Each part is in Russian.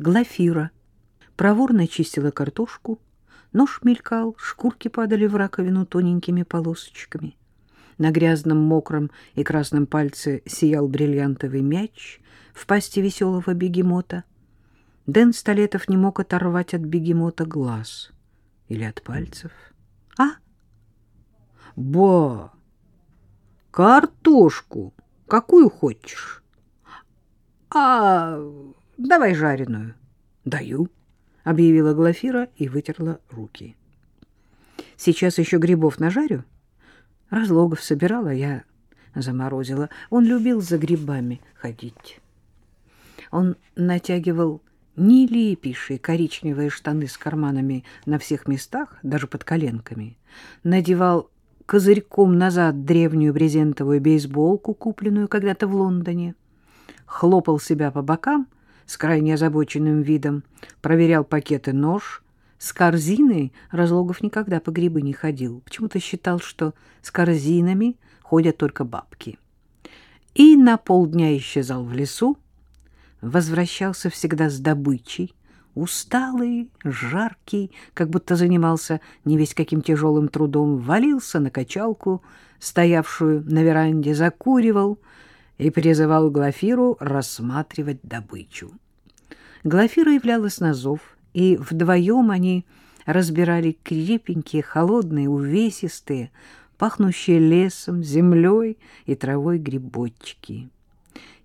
Глафира проворно чистила картошку, нож мелькал, шкурки падали в раковину тоненькими полосочками. На грязном, мокром и красном пальце сиял бриллиантовый мяч в пасти веселого бегемота. Дэн Столетов не мог оторвать от бегемота глаз или от пальцев. «А? Ба! Картошку! Какую хочешь?» «А, давай жареную». «Даю», — объявила Глафира и вытерла руки. «Сейчас еще грибов нажарю». Разлогов собирала, я заморозила. Он любил за грибами ходить. Он натягивал нелепейшие коричневые штаны с карманами на всех местах, даже под коленками, надевал козырьком назад древнюю брезентовую бейсболку, купленную когда-то в Лондоне, хлопал себя по бокам с крайне озабоченным видом, проверял пакеты нож. С корзиной Разлогов никогда по грибы не ходил, почему-то считал, что с корзинами ходят только бабки. И на полдня исчезал в лесу, возвращался всегда с добычей, усталый, жаркий, как будто занимался не весь каким тяжелым трудом, валился на качалку, стоявшую на веранде, закуривал и призывал Глафиру рассматривать добычу. Глафира являлась на зов, и вдвоем они разбирали крепенькие, холодные, увесистые, пахнущие лесом, землей и травой грибочки.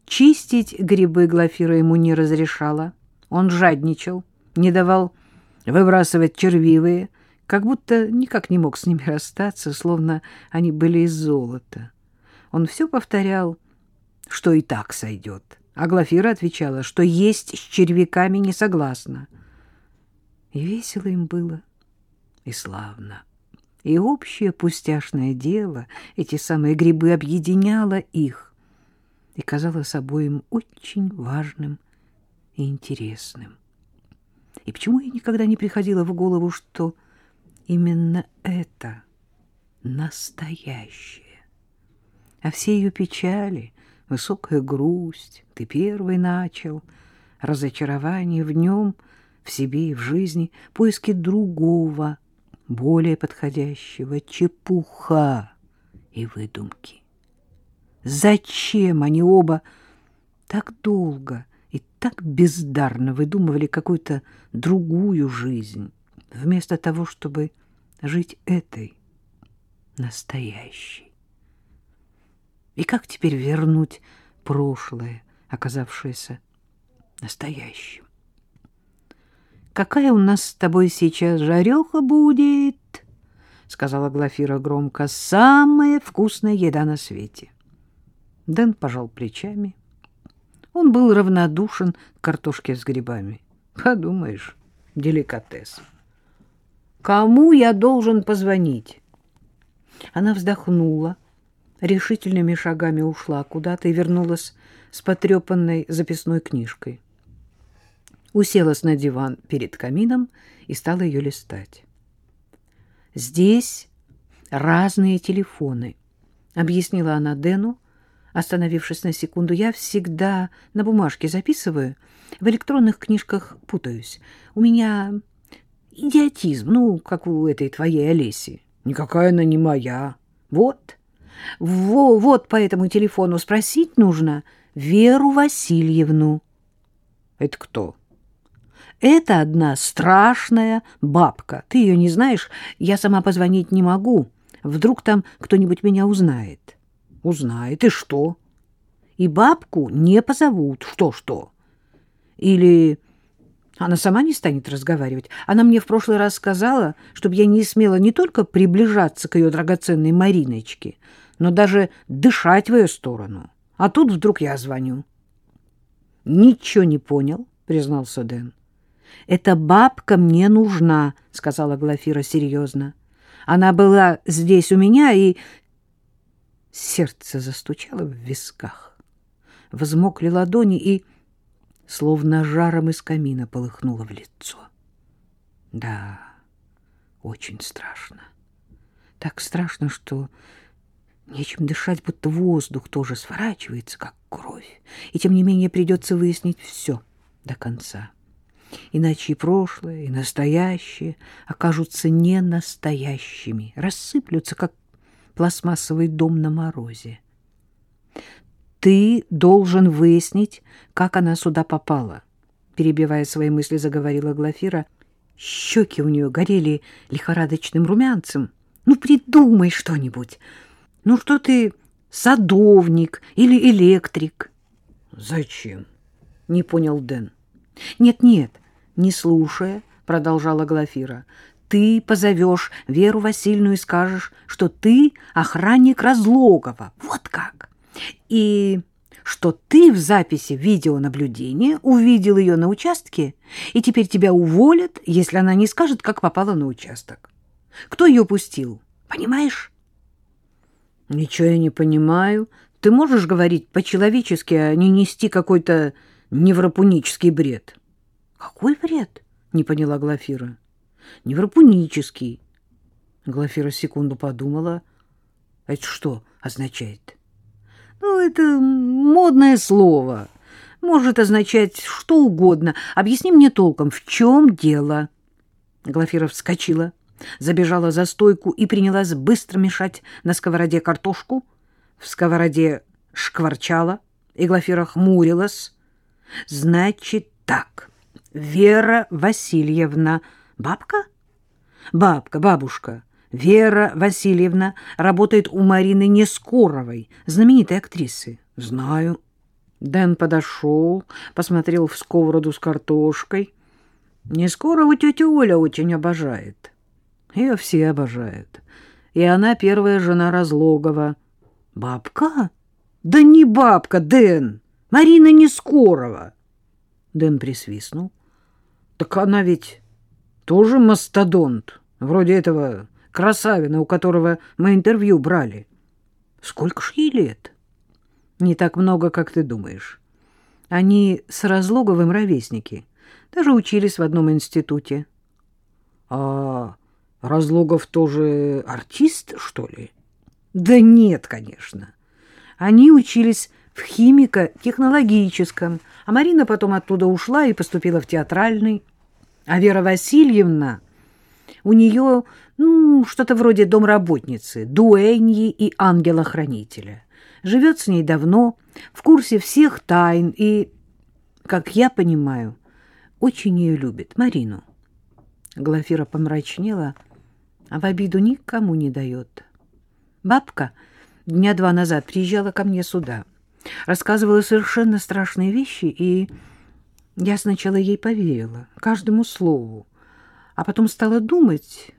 Чистить грибы Глафира ему не разрешала. Он жадничал, не давал выбрасывать червивые, как будто никак не мог с ними расстаться, словно они были из золота. Он все повторял, что и так сойдет. А Глафира отвечала, что есть с червяками не согласна. И весело им было, и славно. И общее пустяшное дело, эти самые грибы, объединяло их и казалось обоим очень важным и интересным. И почему ей никогда не приходило в голову, что именно это настоящее? А все ее печали, высокая грусть, ты первый начал, разочарование в нем, в себе и в жизни, поиски другого, более подходящего, чепуха и выдумки. Зачем они оба так долго и так бездарно выдумывали какую-то другую жизнь, вместо того, чтобы жить этой, настоящей? И как теперь вернуть прошлое, оказавшееся настоящим? «Какая у нас с тобой сейчас жареха будет?» — сказала Глафира громко. «Самая вкусная еда на свете». Дэн пожал плечами. Он был равнодушен к картошке с грибами. Подумаешь, деликатес. Кому я должен позвонить? Она вздохнула, решительными шагами ушла куда-то и вернулась с потрепанной записной книжкой. Уселась на диван перед камином и стала ее листать. «Здесь разные телефоны», — объяснила она Дэну, Остановившись на секунду, я всегда на бумажке записываю, в электронных книжках путаюсь. У меня идиотизм, ну, как у этой твоей Олеси. Никакая она не моя. Вот, во, вот по этому телефону спросить нужно Веру Васильевну. Это кто? Это одна страшная бабка. Ты ее не знаешь? Я сама позвонить не могу. Вдруг там кто-нибудь меня узнает. Узнает. И что? И бабку не позовут. Что-что? Или она сама не станет разговаривать? Она мне в прошлый раз сказала, чтобы я не смела не только приближаться к ее драгоценной Мариночке, но даже дышать в ее сторону. А тут вдруг я звоню. «Ничего не понял», — признался Дэн. «Эта бабка мне нужна», — сказала Глафира серьезно. «Она была здесь у меня и Сердце застучало в висках, взмокли ладони и, словно жаром из камина, полыхнуло в лицо. Да, очень страшно. Так страшно, что нечем дышать, будто воздух тоже сворачивается, как кровь. И тем не менее придется выяснить все до конца. Иначе и прошлое, и настоящее окажутся не настоящими, рассыплются, как пластмассовый дом на морозе. Ты должен выяснить, как она сюда попала, перебивая свои мысли, заговорила Глафира. Щеки у нее горели лихорадочным румянцем. Ну, придумай что-нибудь. Ну, что ты садовник или электрик? Зачем? Не понял Дэн. Нет-нет, не слушая, продолжала Глафира, ты позовешь Веру Васильевну и скажешь, что ты охранник Разлогова. Вот как. И что ты в записи видеонаблюдения увидел ее на участке, и теперь тебя уволят, если она не скажет, как попала на участок. Кто ее пустил? Понимаешь? Ничего я не понимаю. Ты можешь говорить по-человечески, а не нести какой-то невропунический бред. Какой бред? Не поняла Глафира. Невропунический. Глафира секунду подумала. Это что означает? Ну, это модное слово. Может означать что угодно. Объясни мне толком, в чем дело? Глафира вскочила, забежала за стойку и принялась быстро мешать на сковороде картошку. В сковороде шкварчала, и Глафира хмурилась. Значит так, Вера Васильевна, бабка? Бабка, бабушка. Вера Васильевна работает у Марины Нескоровой, знаменитой актрисы. Знаю. Дэн подошел, посмотрел в сковороду с картошкой. Нескорову тетя Оля очень обожает. Ее все обожают. И она первая жена Разлогова. Бабка? Да не бабка, Дэн. Марина Нескорова. Дэн присвистнул. Так она ведь тоже мастодонт, вроде этого красавина, у которого мы интервью брали. Сколько ж ей лет? Не так много, как ты думаешь. Они с Разлоговым ровесники, даже учились в одном институте. А Разлогов тоже артист, что ли? Да нет, конечно. Они учились в химико-технологическом, а Марина потом оттуда ушла и поступила в театральный. А Вера Васильевна, у нее ну, что-то вроде домработницы, дуэньи и ангела-хранителя. Живет с ней давно, в курсе всех тайн и, как я понимаю, очень ее любит, Марину. Глафира помрачнела, в обиду никому не дает. Бабка дня два назад приезжала ко мне сюда, рассказывала совершенно страшные вещи, и я сначала ей поверила, каждому слову, а потом стала думать...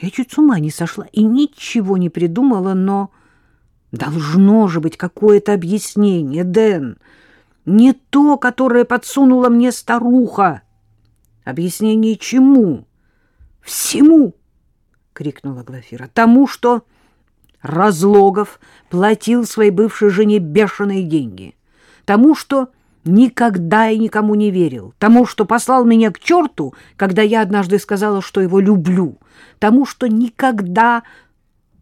Я чуть с ума не сошла и ничего не придумала, но должно же быть какое-то объяснение, Дэн. Не то, которое подсунула мне старуха. Объяснение чему? Всему, крикнула Глафира. Тому, что Разлогов платил своей бывшей жене бешеные деньги. Тому, что никогда и никому не верил. Тому, что послал меня к черту, когда я однажды сказала, что его люблю. Тому, что никогда...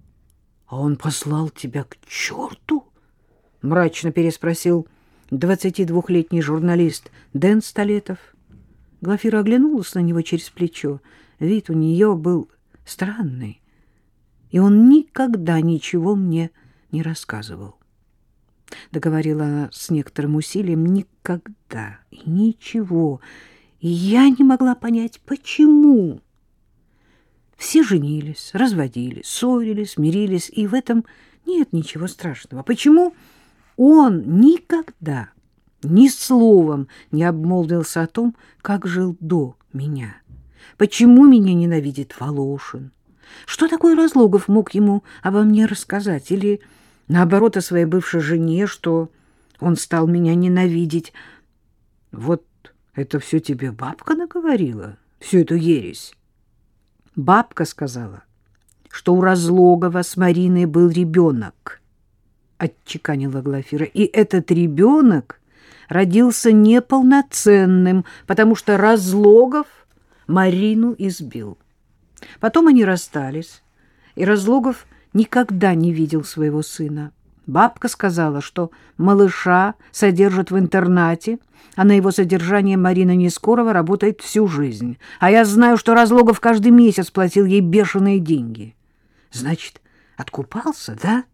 — А он послал тебя к черту? — мрачно переспросил двадцатидвухлетний журналист Дэн Столетов. Глафира оглянулась на него через плечо. Вид у нее был странный, и он никогда ничего мне не рассказывал. — договорила она с некоторым усилием, — никогда и ничего. И я не могла понять, почему. Все женились, разводились, ссорились, мирились, и в этом нет ничего страшного. Почему он никогда ни словом не обмолвился о том, как жил до меня? Почему меня ненавидит Волошин? Что такое Разлогов мог ему обо мне рассказать? Или наоборот, о своей бывшей жене, что он стал меня ненавидеть. Вот это все тебе бабка наговорила, всю эту ересь. Бабка сказала, что у Разлогова с Мариной был ребенок, отчеканила Глафира, и этот ребенок родился неполноценным, потому что Разлогов Марину избил. Потом они расстались, и Разлогов никогда не видел своего сына. Бабка сказала, что малыша содержат в интернате, а на его содержание Марина Нескорова работает всю жизнь. А я знаю, что Разлогов каждый месяц платил ей бешеные деньги. Значит, откупался, да?